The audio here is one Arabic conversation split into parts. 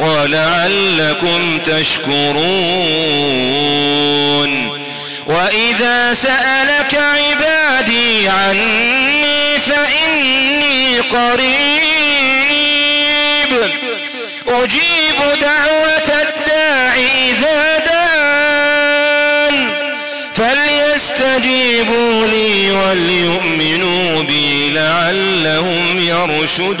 ولعلكم تشكرون. وإذا سألك عبادي عني فإني قريب. أجيب دعوة الداعي إذا دان. فليستجيبوا لي وليؤمنوا بي لعلهم يرشدون.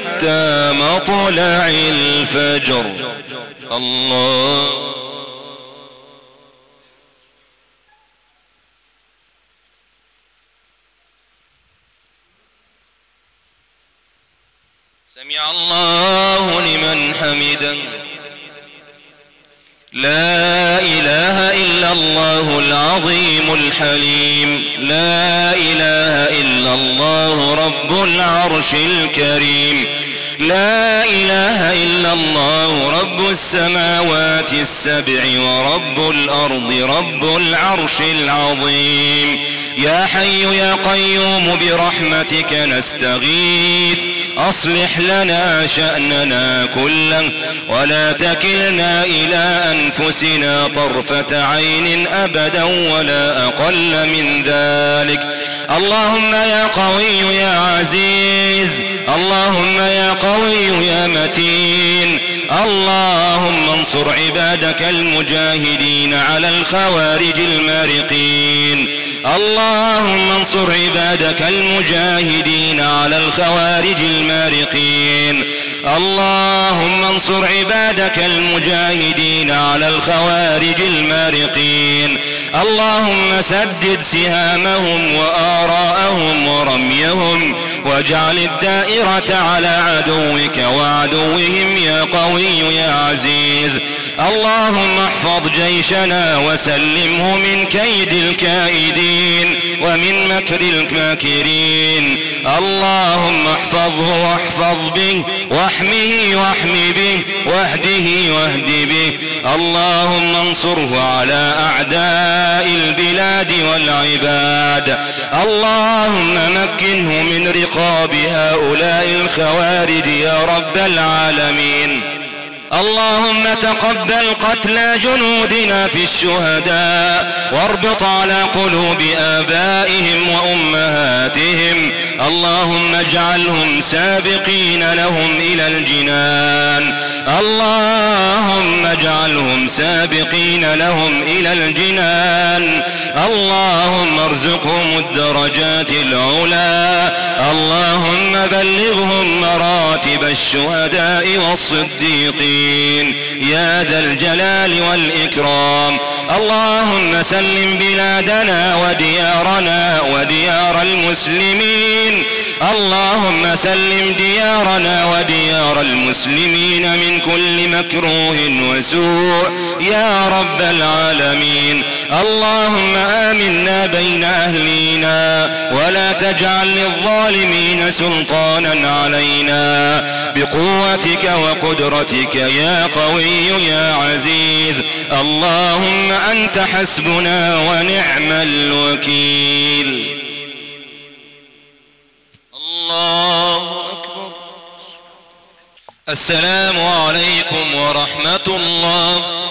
حتى مطلع الفجر؟ الله. سمع الله لمن حمدا لا إله إلا الله العظيم الحليم. لا إله إلا الله رب العرش الكريم. لا إله إلا الله رب السماوات السبع ورب الأرض رب العرش العظيم. يا حي يا قيوم برحمتك نستغيث. أصلح لنا شأننا كله ولا تكلنا إلى أنفسنا طرفة عين أبدا ولا أقل من ذلك. اللهم يا قوي يا عزيز اللهم يا قوي يا متين. اللهم انصر عبادك المجاهدين على الخوارج المارقين. اللهم انصر عبادك المجاهدين على الخوارج المارقين. اللهم انصر عبادك المجاهدين على الخوارج المارقين. اللهم سدد سهامهم وآراءهم ورميهم واجعل الدائرة على عدوك وعدوهم يا قوي يا عزيز. اللهم احفظ جيشنا وسلمه من كيد الكائدين ومن مكر الماكرين. اللهم احفظه واحفظ به واحمه واحم به واهده واهد به. اللهم انصره على أعداء البلاد والعباد. اللهم مكنه من رقاب هؤلاء الخوارج يا رب العالمين. اللهم تقبل قتلى جنودنا في الشهداء واربط على قلوب آبائهم وأمهاتهم اللهم اجعلهم سابقين لهم إلى الجنان اللهم اجعلهم سابقين لهم إلى الجنان اللهم ارزقهم الدرجات العلا اللهم بلغهم مراتب الشهداء والصديقين. يا ذا الجلال والإكرام. اللهم سلم بلادنا وديارنا وديار المسلمين. اللهم سلم ديارنا وديار المسلمين من كل مكروه وسوء. يا رب العالمين. اللهم آمنا بين أهلينا ولا تجعل للظالمين سلطانا علينا بقوتك وقدرتك يا قوي يا عزيز اللهم أنت حسبنا ونعم الوكيل الله أكبر. السلام عليكم ورحمة الله.